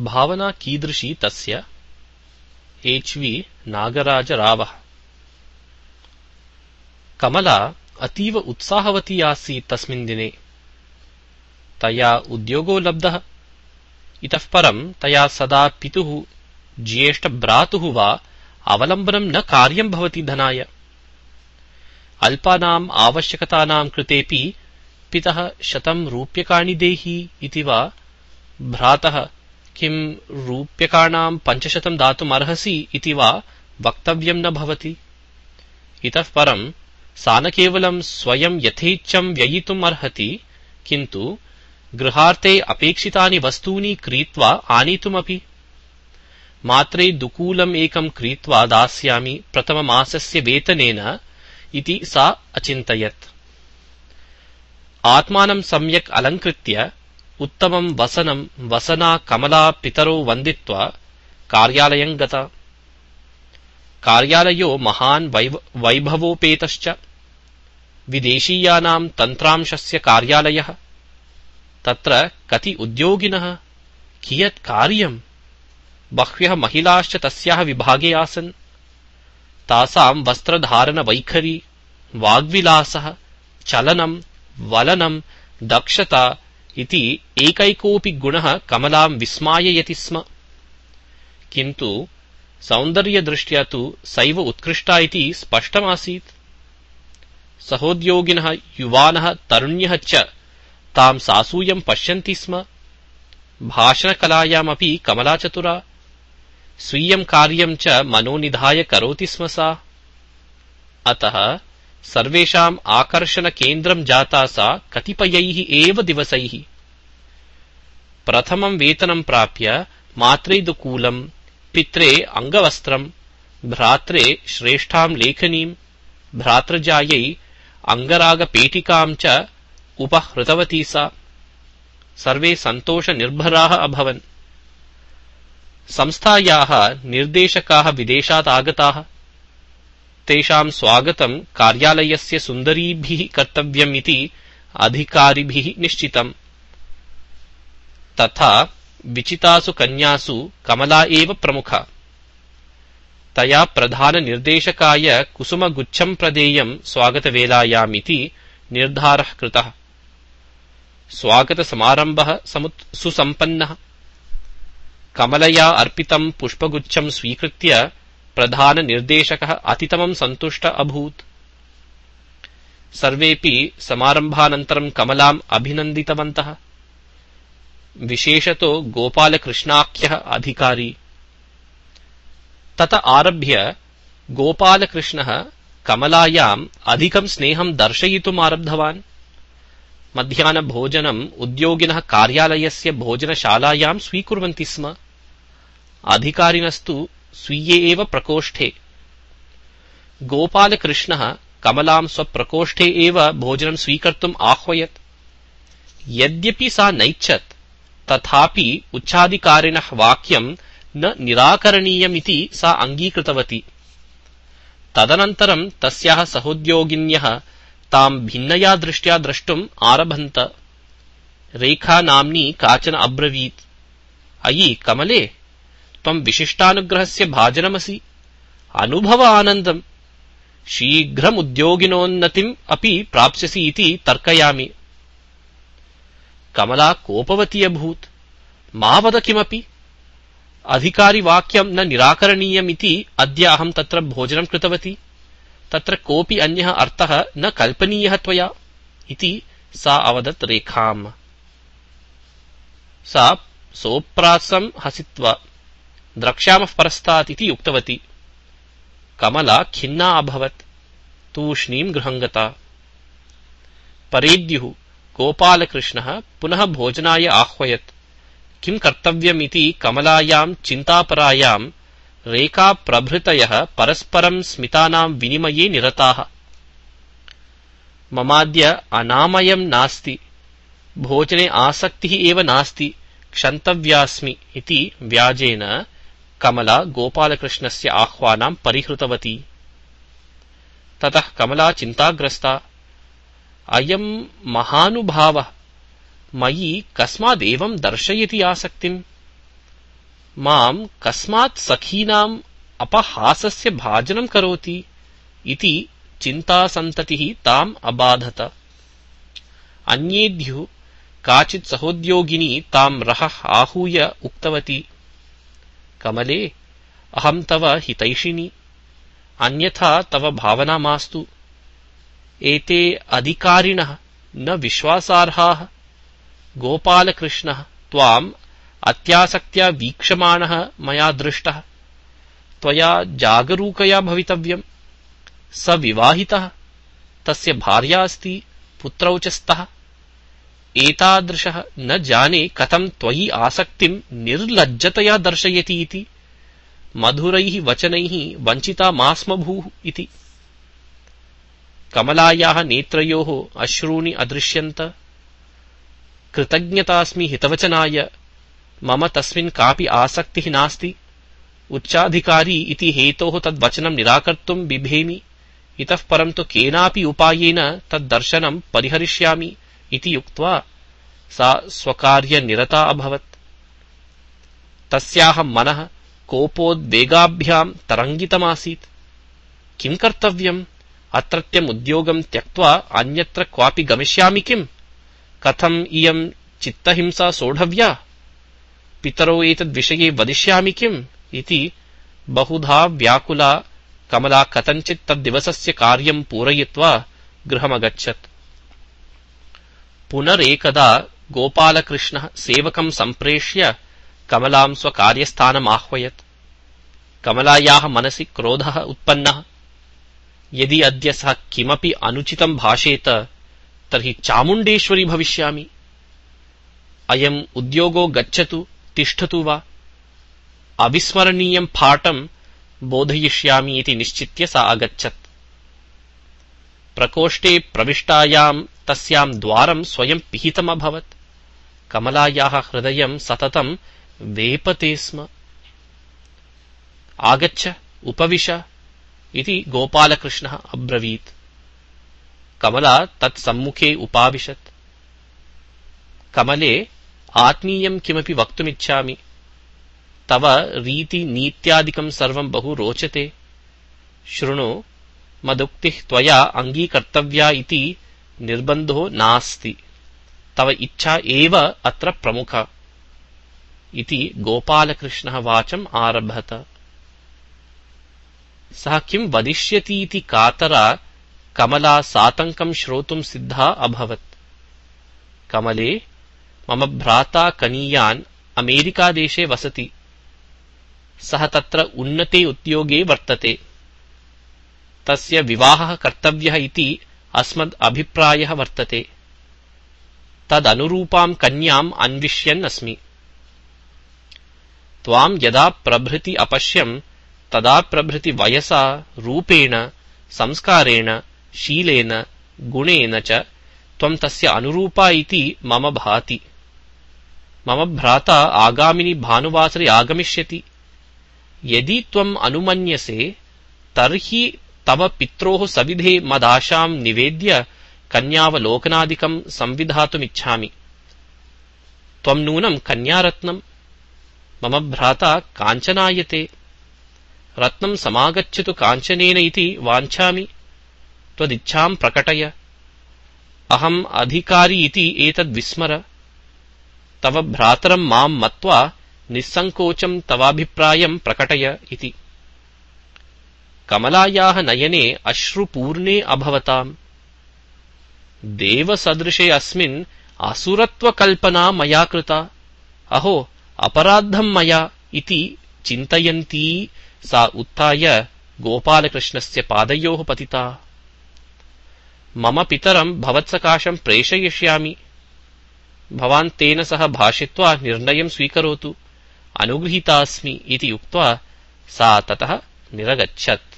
भावना कीदृशी तस्य एच् वि नागराजरावः कमला अतीव उत्साहवती आसीत् तस्मिन् दिने तया उद्योगो लब्धः इतः परं तया सदा पितुः ज्येष्ठभ्रातुः वा अवलम्बनं न कार्यं भवति धनाय अल्पानाम् आवश्यकतानां कृतेऽपि पितः शतं रूप्यकाणि देहि इति वा भ्रातः किं रूप्यकाणां पञ्चशतं दातुमर्हसि इति वा वक्तव्यं न भवति इतः परं सा न केवलं स्वयं यथेच्छं व्ययितुमर्हति किन्तु गृहार्थे अपेक्षितानि वस्तूनि क्रीत्वा आनीतुमपि मात्रे दुकूलम् एकं क्रीत्वा दास्यामि प्रथममासस्य वेतनेन इति सा अचिन्तयत् आत्मानं सम्यक् अलङ्कृत्य उत्तमं वसनं वसना कमला पितरौ वन्दित्वा कार्यालयं गता कार्यालयो महान् वैभवोपेतश्च विदेशीयानां तन्त्रांशस्य कार्यालयः तत्र कति उद्योगिनः कियत् कार्यम् बह्व्यः महिलाश्च तस्याः विभागे आसन् तासां वस्त्रधारणवैखरी वाग्विलासः चलनं वलनं दक्षता इति एकैकोऽपि गुणः कमलां विस्माययति स्म किन्तु सौन्दर्यदृष्ट्या तु सैव उत्कृष्टा इति स्पष्टमासीत् सहोद्योगिनः युवानः तरुण्यः च तां सासूयं पश्यन्ति स्म भाषणकलायामपि कमलाचतुरा स्वीयं कार्यं च मनोनिधाय करोति स्म सा अतः सर्वेषाम् आकर्षणकेन्द्रम् जाता सा कतिपयैः एव दिवसैः प्रथमं वेतनं प्राप्य मातृदुकूलम् पित्रे अङ्गवस्त्रम् भ्रात्रे श्रेष्ठाम् लेखनीम् भ्रातृजायै अङ्गरागपेटिकाम् च उपहृतवती सा सर्वे सन्तोषनिर्भराः अभवन् संस्थायाः निर्देशकाः विदेशात् आगताः तेषां स्वागतं कार्यालयस्य सुन्दरीभिः कर्तव्यम् इति अधिकारिभिः निश्चितम् तथा विचितासु कन्यासु कमला एव प्रमुखा तया प्रधाननिर्देशकाय कुसुमगुच्छम् प्रदेयम् स्वागतवेलायामिति निर्धारः कृतः स्वागतसमारम्भः सुसम्पन्नः कमलया अर्पितम् पुष्पगुच्छम् स्वीकृत्य प्रधाननिर्देशकः अतितमं सन्तुष्ट अभूत् सर्वेऽपि समारम्भानन्तरं कमलाम् अभिनन्दितवन्तः विशेषतो गोपालकृष्णाख्यः अधिकारी तत आरभ्य गोपालकृष्णः कमलायाम् अधिकं स्नेहं दर्शयितुम् आरब्धवान् मध्याह्नभोजनम् उद्योगिनः कार्यालयस्य भोजनशालायां स्वीकुर्वन्ति स्म अधिकारिणस्तु स्वीये एव प्रकोष्ठे गोपालकृष्णः कमलां स्वप्रकोष्ठे एव भोजनं स्वीकर्तुम् आह्वयत् यद्यपि सा नैच्छत् तथापि उच्चाधिकारिणः वाक्यं न निराकरणीयमिति सा अङ्गीकृतवती तदनन्तरं तस्याः सहोद्योगिन्यः तां भिन्नया दृष्ट्या द्रष्टुम् आरभन्त रेखा नाम्नी काचन अब्रवीत् अयि कमले त्वम् विशिष्टानुग्रहस्य भाजनमसि अनुभव आनन्दम् शीघ्रमुद्योगिनोन्नतिम् अपि प्राप्स्यसि इति तर्कयामि कमला कोपवती अभूत् मा वद किमपि अधिकारिवाक्यम् न निराकरणीयमिति अद्य अहं तत्र भोजनं कृतवती तत्र कोऽपि अन्यः अर्थः न कल्पनीयः त्वया इति सा अवदत् रेखाम् सा सोऽप्रासम् हसित्वा द्रक्ष्यामः परस्तात् इति उक्तवती कमला खिन्ना अभवत् तूष्णीम् गृहम् गता परेद्युः गोपालकृष्णः पुनः भोजनाय आह्वयत् किम् कर्तव्यमिति कमलायाम् चिन्तापरायाम् रेखाप्रभृतयः परस्परम् स्मितानाम् विनिमये निरताः ममाद्य अनामयम् नास्ति भोजने आसक्तिः एव नास्ति क्षन्तव्यास्मि इति व्याजेन कमला गोपालकृष्णस्य आह्वानं परिहृतवती ततः कमला चिन्ताग्रस्ता अयं महानुभावः मयि कस्मादेवं दर्शयति आसक्तिम् मां कस्मात् सखीनाम् अपहासस्य भाजनं करोति इति चिन्तासन्ततिः ताम् अबाधत अन्येद्युः काचित् सहोद्योगिनी तां रहः आहूय उक्तवती कमले अहं तव हितैषिणी अन्यथा तव भावना मास्तु एते अधिकारिणः न विश्वासार्हाः गोपालकृष्णः त्वाम् अत्यासक्त्या वीक्षमाणः मया दृष्टः त्वया जागरूकया भवितव्यम् स विवाहितः तस्य भार्या अस्ति पुत्रौ च स्तः एतादृशः न जाने कथं त्वयि आसक्तिं निर्लज्जतया दर्शयति इति मधुरैः वचनैः वञ्चिता मा स्मभूः इति कमलायाः नेत्रयोः अश्रूणि अदृश्यन्त कृतज्ञतास्मि हितवचनाय मम तस्मिन् कापि आसक्तिः नास्ति उच्चाधिकारी इति हेतोः तद्वचनं निराकर्तुं बिभेमि इतः परं तु केनापि उपायेन तद्दर्शनं परिहरिष्यामि इति उक्त्वा सा स्वकार्यनिरता अभवत् तस्याः मनः कोपोद्वेगाभ्यां तरङ्गितमासीत् किं कर्तव्यम् अत्रत्यमुद्योगं त्यक्त्वा अन्यत्र क्वापि गमिष्यामि किम् कथम् इयं चित्तहिंसा सोढव्या पितरौ एतद्विषये वदिष्यामि किम् इति बहुधा व्याकुला कमला कथञ्चित् तद्दिवसस्य कार्यं पूरयित्वा गृहमगच्छत् पुनरेकदा गोपालकृष्णः सेवकं सम्प्रेष्य कमलां स्वकार्यस्थानमाह्वयत् कमलायाः मनसि क्रोधः उत्पन्नः यदि अद्य सः किमपि अनुचितं भाषेत तर्हि चामुण्डेश्वरी भविष्यामि अयम् उद्योगो गच्छतु तिष्ठतु वा अविस्मरणीयं फाटं बोधयिष्यामि इति निश्चित्य सा अगच्छत् प्रकोष्ठे प्रविष्टायाम् तस्यां द्वारं स्वयं पिहितमभवत् कमलायाः हृदयं सततं वेपते स्म आगच्छ उपविश इति गोपालकृष्णः अब्रवीत् कमला तत्सम्मुखे उपाविशत् कमले आत्मीयं किमपि वक्तुमिच्छामि तव रीतिनीत्यादिकं सर्वं बहु रोचते शृणु मदुक्तिः त्वया अङ्गीकर्तव्या इति निर्बन्धो नास्ति तव इच्छा एव अत्र प्रमुखा इति गोपालकृष्णः वाचम् आरभत सः किं वदिष्यतीति कातरा कमला सातङ्कम् श्रोतुम् सिद्धा अभवत् कमले मम भ्राता कनीयान् अमेरिकादेशे वसति सः तत्र उन्नते उद्योगे वर्तते तस्य विवाहः कर्तव्यः इति अस्मद् अभिप्रायः वर्तते तदनुरूपां कन्याम् अन्विष्यन् अस्मि त्वां यदा प्रभृति अपश्यं तदा प्रभृति वयसा रूपेण संस्कारेण शीलेन गुणेन च त्वं तस्य अनुरूपा इति मम भाति मम भ्राता आगामिनि भानुवासरे आगमिष्यति यदि त्वम् अनुमन्यसे तर्हि तव पित्रोः सविधे मदाशां निवेद्य कन्यावलोकनादिकं संविधातुमिच्छामि त्वं नूनं कन्यारत्नं मम भ्राता काञ्चनायते रत्नं समागच्छतु काञ्चनेन इति वाञ्छामि त्वदिच्छां प्रकटय अहम् अधिकारी इति एतद्विस्मर तव भ्रातरं मां मत्वा निःसङ्कोचं तवाभिप्रायं प्रकटय इति कमलायाः नयने अश्रुपूर्णे अभवताम् देवसदृशे अस्मिन् असुरत्वकल्पना मया कृता अहो अपराद्धं मया इति चिन्तयन्ती सा उत्थाय गोपालकृष्णस्य पादयोः पतिता मम पितरं भवत्सकाशं प्रेषयिष्यामि भवान् तेन सह भाषित्वा निर्णयं स्वीकरोतु अनुगृहीतास्मि इति उक्त्वा सा ततः निरगच्छत्